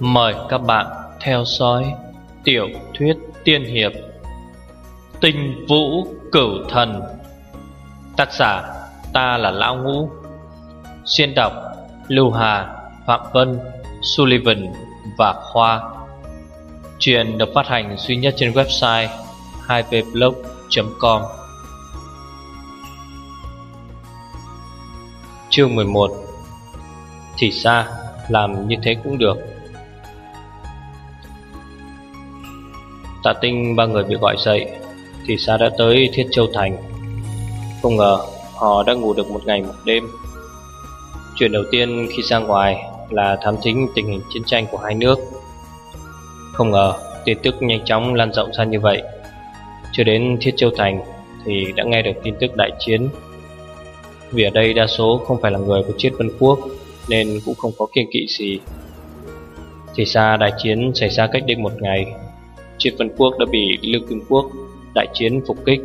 Mời các bạn theo dõi tiểu thuyết tiên hiệp Tinh Vũ Cửu Thần. Tác giả ta là Lão Ngũ. Xuyên đọc Lưu Hà, Phạm Vân, Sullivan và Khoa. Chuyện được phát hành duy nhất trên website 2vblog.com Chương 11 Thì ra làm như thế cũng được. Tạ tinh ba người bị gọi dậy, Thì xa đã tới Thiết Châu Thành. Không ngờ họ đã ngủ được một ngày một đêm. Chuyện đầu tiên khi ra ngoài là thám thính tình hình chiến tranh của hai nước. Không ngờ tin tức nhanh chóng lan rộng ra như vậy. Chưa đến Thiết Châu Thành thì đã nghe được tin tức đại chiến. Vì ở đây đa số không phải là người của Triết Vân Quốc, Nên cũng không có kiên kỵ gì. Thì ra đại chiến xảy ra cách đây một ngày Triệt Vân Quốc đã bị Lưu Kim Quốc đại chiến phục kích,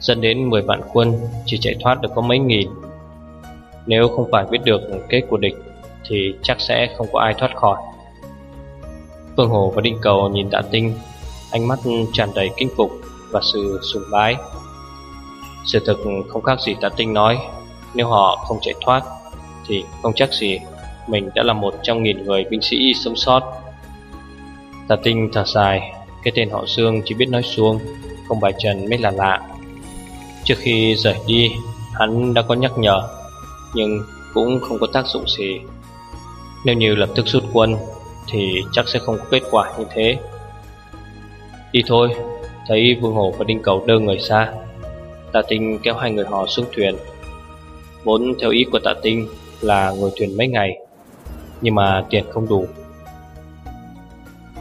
Dẫn đến 10 vạn quân chỉ chạy thoát được có mấy nghìn. Nếu không phải biết được kết của địch Thì chắc sẽ không có ai thoát khỏi. Phương Hồ và Đinh Cầu nhìn tạ tinh, Ánh mắt tràn đầy kinh phục và sự sùng bái. Sự thực không khác gì tạ tinh nói, Nếu họ không chạy thoát Thì không chắc gì Mình đã là một trong nghìn người binh sĩ sống sót. Tạ tinh thở dài cái tên họ Dương chỉ biết nói xuông, Không bài trần mới là lạ. Trước khi rời đi, Hắn đã có nhắc nhở, Nhưng cũng không có tác dụng gì. Nếu như lập tức rút quân, Thì chắc sẽ không có kết quả như thế. Đi thôi, Thấy Vương Hổ và Đinh Cầu đơ người xa Tạ Tinh kéo hai người họ xuống thuyền. Vốn theo ý của Tạ Tinh là ngồi thuyền mấy ngày, Nhưng mà tiền không đủ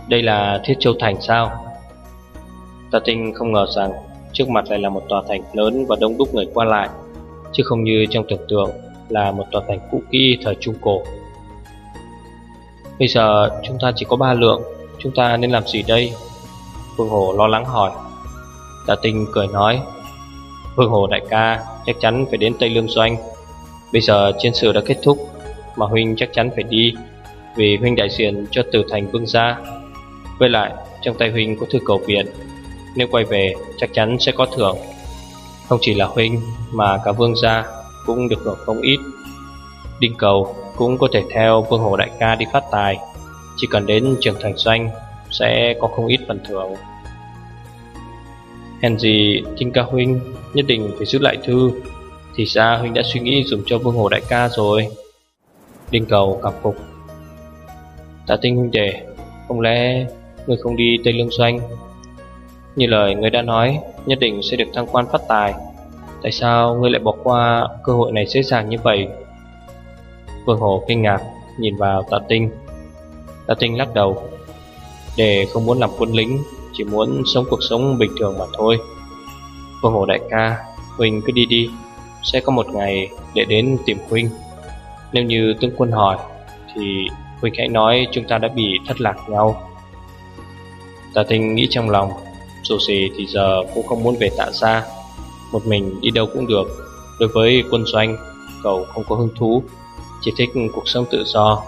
đây là Thiết Châu Thành sao? Tà tinh không ngờ rằng Trước mặt lại là một tòa thành lớn và đông đúc người qua lại, Chứ không như trong tưởng tượng Là một tòa thành cũ kỹ thời Trung Cổ. Bây giờ chúng ta chỉ có ba lượng, Chúng ta nên làm gì đây? Vương Hồ lo lắng hỏi. Tà tinh cười nói, Vương Hồ đại ca, chắc chắn phải đến Tây Lương Doanh. Bây giờ chiến sự đã kết thúc, Mà Huynh chắc chắn phải đi, Vì Huynh đại diện cho tử thành vương gia với lại, trong tay Huynh có thư cầu viện. Nếu quay về, chắc chắn sẽ có thưởng. Không chỉ là Huynh, mà cả Vương gia cũng được hưởng không ít. Đinh cầu cũng có thể theo Vương Hồ Đại ca đi phát tài. Chỉ cần đến trường thành doanh, sẽ có không ít phần thưởng. Hèn gì Trinh ca Huynh nhất định phải giữ lại thư. Thì ra Huynh đã suy nghĩ dùng cho Vương Hồ Đại ca rồi. Đinh cầu cảm phục. Tạ tinh huynh đệ, Không lẽ Người không đi Tây Lương Doanh. Như lời người đã nói, Nhất định sẽ được thăng quan phát tài. Tại sao ngươi lại bỏ qua cơ hội này dễ dàng như vậy? Vương Hồ kinh ngạc, Nhìn vào tạ tinh. Tạ tinh lắc đầu. Để không muốn làm quân lính, Chỉ muốn sống cuộc sống bình thường mà thôi. Vương Hồ đại ca, Huynh cứ đi đi. Sẽ có một ngày để đến tìm Huynh. Nếu như tướng quân hỏi, Thì Huynh hãy nói chúng ta đã bị thất lạc nhau. Tạ Tinh nghĩ trong lòng, Dù gì thì giờ cũng không muốn về tạ ra Một mình đi đâu cũng được. Đối với quân doanh, Cậu không có hứng thú, Chỉ thích cuộc sống tự do.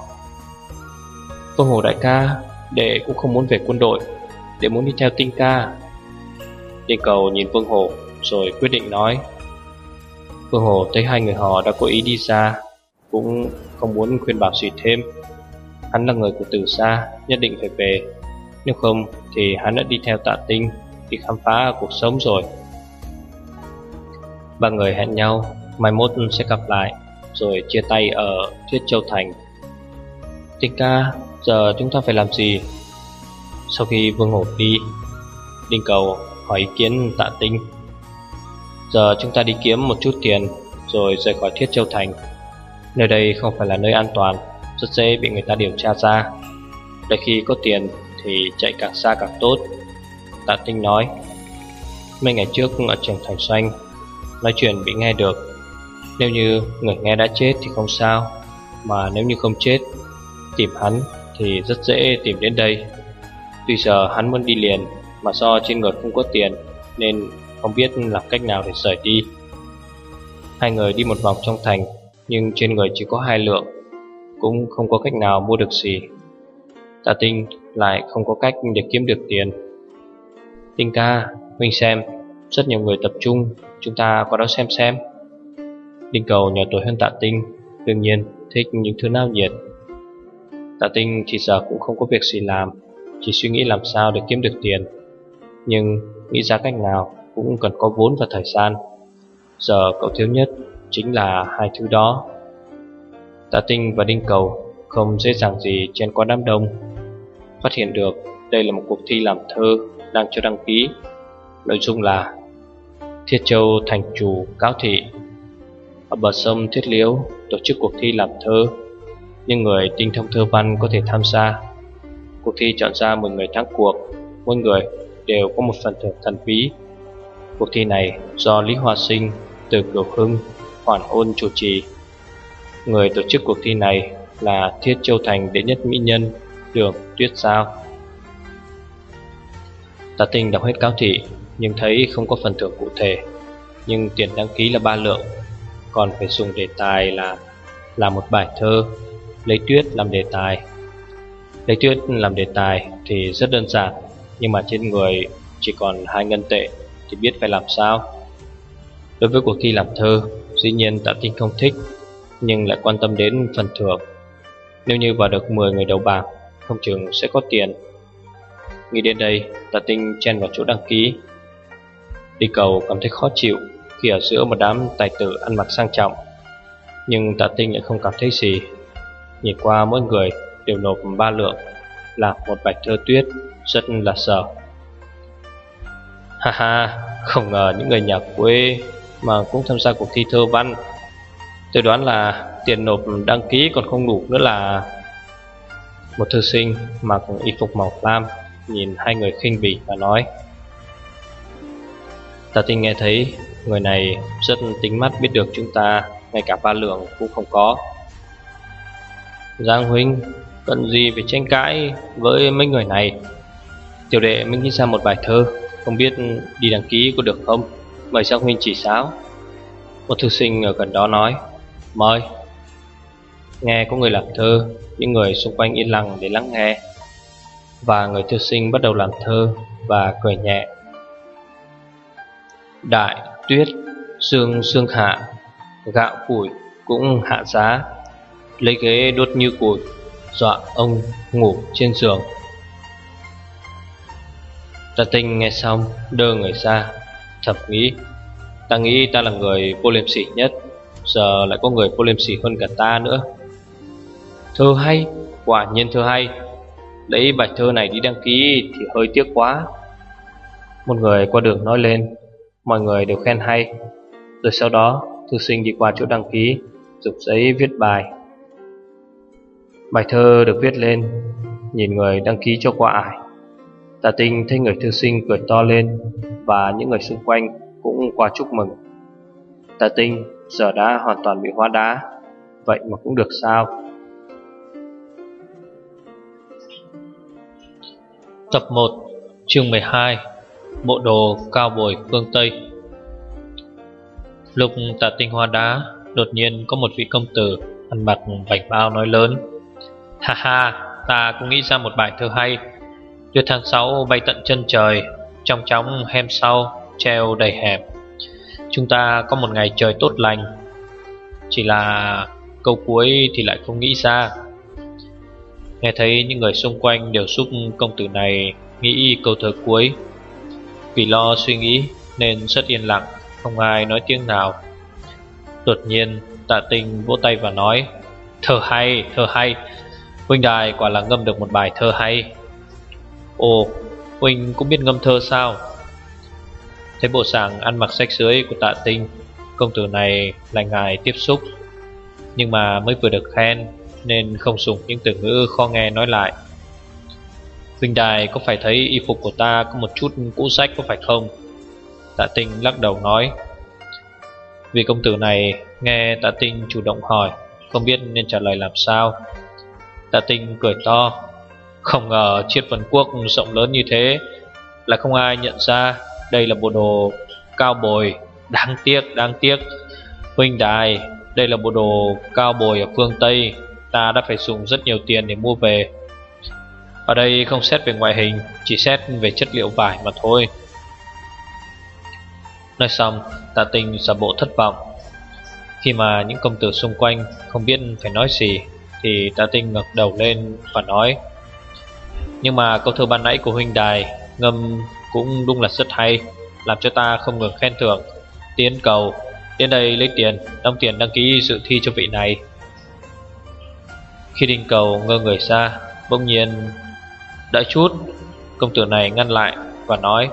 Vương Hồ đại ca, Đệ cũng không muốn về quân đội, Đệ muốn đi theo tinh ca. Tinh cầu nhìn Vương Hồ, Rồi quyết định nói. Vương Hồ thấy hai người họ đã có ý đi xa, Cũng không muốn khuyên bảo gì thêm. Hắn là người của từ xa, Nhất định phải về. Nếu không thì hắn đã đi theo tạ tinh, Đi khám phá cuộc sống rồi. Ba người hẹn nhau, Mai mốt sẽ gặp lại, Rồi chia tay ở Thuyết Châu Thành. Tinh ca, Giờ chúng ta phải làm gì? Sau khi Vương Hổ đi, Đinh Cầu hỏi ý kiến tạ tinh. Giờ chúng ta đi kiếm một chút tiền, Rồi rời khỏi Thiết Châu Thành. Nơi đây không phải là nơi an toàn, Rất dễ bị người ta điều tra ra. Để khi có tiền thì chạy càng xa càng tốt. Tạ Tinh nói, Mấy ngày trước ở trường Thành Xanh, Nói chuyện bị nghe được. Nếu như người nghe đã chết thì không sao, Mà nếu như không chết, Tìm hắn thì rất dễ tìm đến đây. Tuy giờ hắn muốn đi liền, Mà do trên người không có tiền, Nên không biết làm cách nào để rời đi. Hai người đi một vòng trong thành, Nhưng trên người chỉ có hai lượng, Cũng không có cách nào mua được gì. Tạ tinh lại không có cách để kiếm được tiền. Tinh ca, Huynh xem Rất nhiều người tập trung Chúng ta qua đó xem xem. Đinh cầu nhỏ tuổi hơn tạ tinh Đương nhiên thích những thứ nao nhiệt. Tạ tinh thì giờ cũng không có việc gì làm Chỉ suy nghĩ làm sao để kiếm được tiền. Nhưng nghĩ ra cách nào Cũng cần có vốn và thời gian. Giờ cậu thiếu nhất Chính là hai thứ đó. Tạ tinh và đinh cầu Không dễ dàng gì chen qua đám đông. Phát hiện được đây là một cuộc thi làm thơ Đang cho đăng ký. Nội dung là Thiết Châu thành chủ cáo thị. Ở bờ sông Thiết Liễu tổ chức cuộc thi làm thơ. Nhưng người tinh thông thơ văn có thể tham gia. Cuộc thi chọn ra 10 người thắng cuộc. Mỗi người đều có một phần thưởng thần bí. Cuộc thi này do Lý Hoa Sinh, từ Kiều Hưng, Hoàn Hôn chủ trì. Người tổ chức cuộc thi này là Thiết Châu Thành đệ nhất mỹ nhân. Đường Tuyết Giao Tạ Tinh đọc hết cáo thị, nhưng thấy không có phần thưởng cụ thể. Nhưng tiền đăng ký là ba lượng, Còn phải dùng đề tài là là một bài thơ. Lấy tuyết làm đề tài. Lấy tuyết làm đề tài thì rất đơn giản, Nhưng mà trên người chỉ còn hai ngân tệ, Thì biết phải làm sao? Đối với cuộc thi làm thơ, Dĩ nhiên tạ tinh không thích, Nhưng lại quan tâm đến phần thưởng. Nếu như vào được 10 người đầu bảng không chừng sẽ có tiền. Nghĩ đến đây, Tạ tinh chen vào chỗ đăng ký. Đi cầu cảm thấy khó chịu Khi ở giữa một đám tài tử ăn mặc sang trọng. Nhưng tạ tinh lại không cảm thấy gì. Nhìn qua mỗi người đều nộp ba lượng, Là một bạch thơ tuyết, Rất là sợ. Ha ha, Không ngờ những người nhà quê Mà cũng tham gia cuộc thi thơ văn. Tôi đoán là tiền nộp đăng ký còn không đủ nữa là một thư sinh mặc y phục màu lam Nhìn hai người khinh bỉ và nói, ta tin nghe thấy, người này rất tính mắt biết được chúng ta, Ngay cả ba lượng cũng không có. Giang huynh Cần gì phải tranh cãi với mấy người này? Tiểu đệ mới nghĩ ra một bài thơ, Không biết đi đăng ký có được không? Mời Giang huynh chỉ sáo Một thư sinh ở gần đó nói, Mời. Nghe có người làm thơ những người xung quanh yên lặng để lắng nghe. Và người thư sinh bắt đầu làm thơ Và cười nhẹ. Đại tuyết, Sương sương hạ, Gạo củi cũng hạ giá, Lấy ghế đốt như củi, Dọa ông ngủ trên giường. Ta tinh nghe xong, Đơ người ra, Thầm nghĩ, Ta nghĩ ta là người vô liêm sỉ nhất, Giờ lại có người vô liêm sỉ hơn cả ta nữa. Thơ hay, Quả nhiên thơ hay. Lấy bài thơ này đi đăng ký Thì hơi tiếc quá. Một người qua đường nói lên, Mọi người đều khen hay. Rồi sau đó, thư sinh đi qua chỗ đăng ký Dục giấy viết bài. Bài thơ được viết lên, Nhìn người đăng ký cho qua ải. Tà tinh thấy người thư sinh cười to lên Và những người xung quanh cũng qua chúc mừng. Tà tinh giờ đã hoàn toàn bị hóa đá, Vậy mà cũng được sao? Tập 1 chương 12 Bộ đồ cao bồi phương Tây. Lúc tạ tinh hoa đá, Đột nhiên có một vị công tử Ăn mặc bảnh bao nói lớn. Ha ha, Ta cũng nghĩ ra một bài thơ hay. Tuyết tháng 6 bay tận chân trời, Trong chóng hem sau, Treo đầy hẹp. Chúng ta có một ngày trời tốt lành, Chỉ là câu cuối thì lại không nghĩ ra. Nghe thấy những người xung quanh đều giúp công tử này nghĩ câu thơ cuối. Vì lo suy nghĩ nên rất yên lặng Không ai nói tiếng nào. Đột nhiên tạ tình vỗ tay và nói Thơ hay, thơ hay Huynh đài quả là ngâm được một bài thơ hay. Ồ, Huynh cũng biết ngâm thơ sao? Thấy bộ sàng ăn mặc sách dưới của tạ tinh Công tử này lại ngài tiếp xúc Nhưng mà mới vừa được khen nên không dùng những từ ngữ khó nghe nói lại. Vinh Đài có phải thấy y phục của ta có một chút cũ sách có phải không? Tạ Tinh lắc đầu nói. Vì công tử này nghe Tạ Tinh chủ động hỏi Không biết nên trả lời làm sao. Tạ Tinh cười to Không ngờ triết vân quốc rộng lớn như thế Là không ai nhận ra Đây là bộ đồ cao bồi. Đáng tiếc, đáng tiếc. Huynh đài, đây là bộ đồ cao bồi ở phương Tây. Ta đã phải dùng rất nhiều tiền để mua về. Ở đây không xét về ngoại hình, Chỉ xét về chất liệu vải mà thôi. Nói xong, tạ tinh giả bộ thất vọng. Khi mà những công tử xung quanh Không biết phải nói gì, Thì tạ tinh ngẩng đầu lên và nói, Nhưng mà câu thơ ban nãy của huynh đài Ngâm cũng đúng là rất hay, Làm cho ta không ngừng khen thưởng. Tiến cầu Đến đây lấy tiền, Đóng tiền đăng ký dự thi cho vị này. Khi đinh cầu ngơ người xa, Bỗng nhiên Đợi chút! Công tử này ngăn lại và nói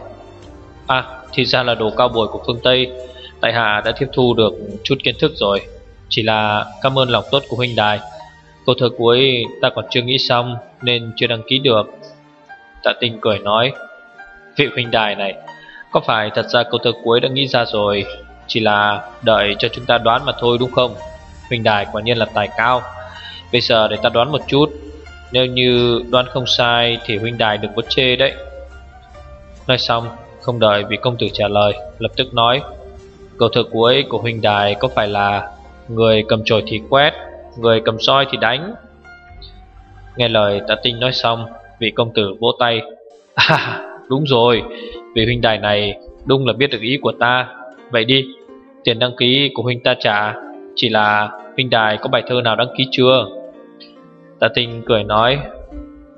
À thì ra là đồ cao bồi của phương Tây Tại hạ đã tiếp thu được chút kiến thức rồi. Chỉ là cảm ơn lòng tốt của huynh đài. Câu thơ cuối ta còn chưa nghĩ xong Nên chưa đăng ký được. Tạ tinh cười nói Vị huynh đài này Có phải thật ra câu thơ cuối đã nghĩ ra rồi Chỉ là đợi cho chúng ta đoán mà thôi đúng không? Huynh đài quả nhiên là tài cao. Bây giờ để ta đoán một chút. Nếu như đoán không sai Thì huynh đài đừng có chê đấy. Nói xong, không đợi vị công tử trả lời, Lập tức nói Câu thơ cuối của huynh đài có phải là Người cầm chổi thì quét, Người cầm soi thì đánh? Nghe lời tạ tinh nói xong, Vị công tử vỗ tay À đúng rồi, Vị huynh đài này đúng là biết được ý của ta. Vậy đi, Tiền đăng ký của huynh ta trả, Chỉ là huynh đài có bài thơ nào đăng ký chưa? Tạ tinh cười nói,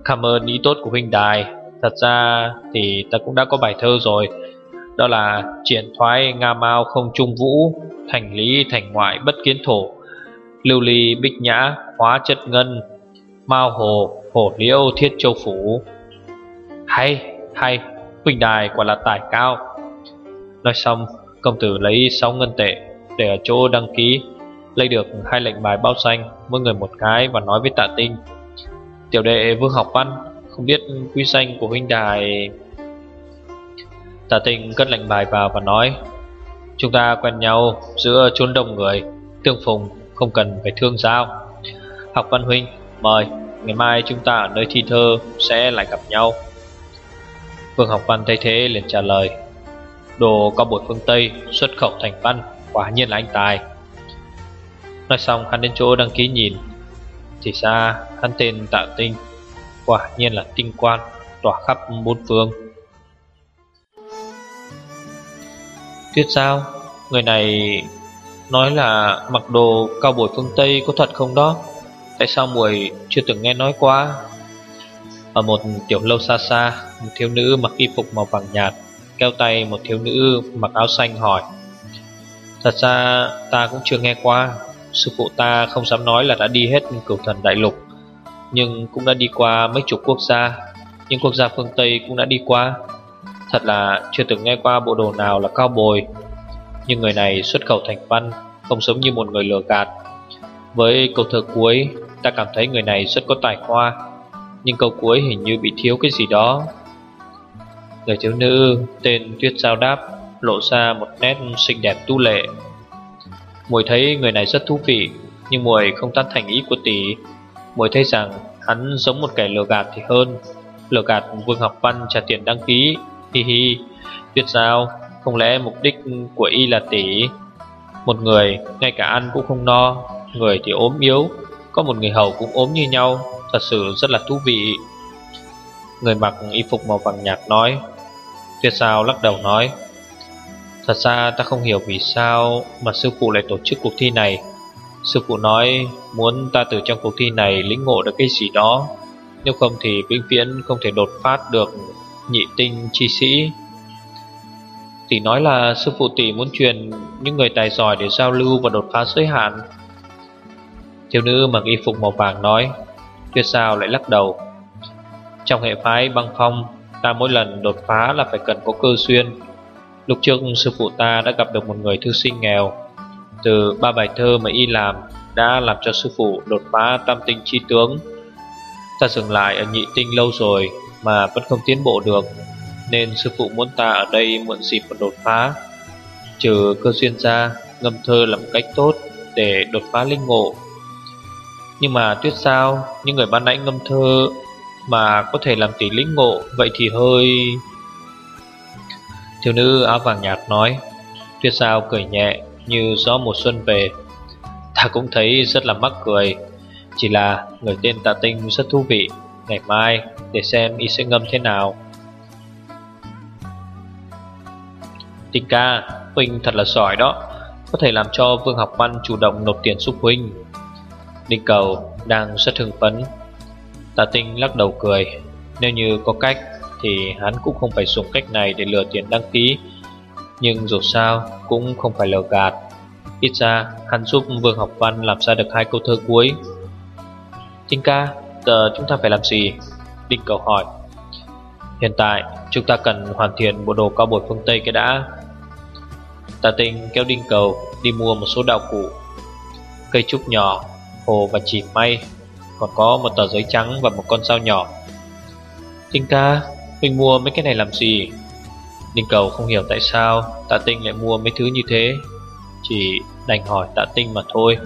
Cảm ơn ý tốt của huynh đài. Thật ra thì ta cũng đã có bài thơ rồi. Đó là triển thoái Nga Mao không trung vũ, Thành lý thành ngoại bất kiến thổ, Lưu ly bích nhã hóa chất ngân, Mao hồ hổ liễu thiết châu phủ. Hay hay Huỳnh đài quả là tài cao. Nói xong, công tử lấy 6 ngân tệ Để ở chỗ đăng ký. Lấy được hai lệnh bài bao xanh Mỗi người một cái và nói với tạ tinh. Tiểu đệ vương học văn, không biết quy xanh của huynh đài? Tạ Tinh cất lệnh bài vào và nói, Chúng ta quen nhau giữa chốn đông người, Tương phùng, không cần phải thương giao. Học văn huynh, mời, Ngày mai chúng ta ở nơi thi thơ sẽ lại gặp nhau. Vương học văn thay thế liền trả lời, Đồ có bột phương Tây xuất khẩu thành văn, Quả nhiên là anh tài. Nói xong, hắn đến chỗ đăng ký nhìn. Thì ra hắn tên Tạ Tinh. Quả nhiên là tinh quan, Tỏa khắp bốn phương. Tuyết sao Người này nói là mặc đồ cao bồi phương Tây có thật không đó? Tại sao muội chưa từng nghe nói qua? Ở một tiểu lâu xa xa, Một thiếu nữ mặc y phục màu vàng nhạt Kéo tay một thiếu nữ mặc áo xanh hỏi. Thật ra ta cũng chưa nghe qua. Sư phụ ta không dám nói là đã đi hết cửu thần đại lục, nhưng cũng đã đi qua mấy chục quốc gia, những quốc gia phương Tây cũng đã đi qua. Thật là chưa từng nghe qua bộ đồ nào là cao bồi, Nhưng người này xuất khẩu thành văn, Không giống như một người lừa gạt. Với câu thơ cuối, Ta cảm thấy người này rất có tài hoa, Nhưng câu cuối hình như bị thiếu cái gì đó. Người thiếu nữ tên Tuyết Giao Đáp Lộ ra một nét xinh đẹp tu lệ. Mùi thấy người này rất thú vị, Nhưng mùi không tán thành ý của tỷ. Muội thấy rằng hắn giống một kẻ lừa gạt thì hơn. Lừa gạt Vương Học Văn trả tiền đăng ký. Hi hi, Tuyệt sao? Không lẽ mục đích của y là tỷ? Một người, ngay cả ăn cũng không no. Người thì ốm yếu, Có một người hầu cũng ốm như nhau. Thật sự rất là thú vị. Người mặc y phục màu vàng nhạt nói. Tuyệt sao? Lắc đầu nói. Thật ra ta không hiểu vì sao Mà sư phụ lại tổ chức cuộc thi này. Sư phụ nói muốn ta từ trong cuộc thi này lĩnh ngộ được cái gì đó. Nếu không thì vĩnh viễn không thể đột phát được nhị tinh chi sĩ. Tỷ nói là sư phụ tỷ muốn truyền những người tài giỏi để giao lưu và đột phá giới hạn. Thiếu nữ mặc y phục màu vàng nói, Tuyết sao lại lắc đầu. Trong hệ phái băng phong, Ta mỗi lần đột phá là phải cần có cơ duyên. Lúc trước sư phụ ta đã gặp được một người thư sinh nghèo từ ba bài thơ mà y làm đã làm cho sư phụ đột phá tam tinh chi tướng. Ta dừng lại ở nhị tinh lâu rồi mà vẫn không tiến bộ được, nên sư phụ muốn ta ở đây muộn dịp một đột phá. Trừ cơ duyên ra, ngâm thơ là một cách tốt để đột phá linh ngộ. Nhưng mà tuyết sao, những người ban nãy ngâm thơ mà có thể làm tỷ linh ngộ, vậy thì hơi... Thiếu nữ áo vàng nhạt nói, tuyết sao cười nhẹ như gió mùa xuân về. Ta cũng thấy rất là mắc cười. Chỉ là người tên tạ tinh rất thú vị. Ngày mai để xem y sẽ ngâm thế nào. Tinh ca, Huynh thật là giỏi đó. Có thể làm cho Vương Học Văn chủ động nộp tiền giúp Huynh Đinh cầu đang rất hưng phấn. Tạ tinh lắc đầu cười Nếu như có cách thì hắn cũng không phải dùng cách này để lừa tiền đăng ký. Nhưng dù sao cũng không phải lừa gạt. Ít ra hắn giúp Vương Học Văn làm ra được hai câu thơ cuối. Tinh ca, giờ chúng ta phải làm gì? Đinh cầu hỏi. Hiện tại chúng ta cần hoàn thiện bộ đồ cao bồi phương Tây cái đã. Tà tinh kéo đinh cầu đi mua một số đạo cụ Cây trúc nhỏ, hồ và chỉ may Còn có một tờ giấy trắng và một con dao nhỏ. Tinh ca, mình mua mấy cái này làm gì? Ninh cầu không hiểu tại sao tạ tinh lại mua mấy thứ như thế Chỉ đành hỏi tạ tinh mà thôi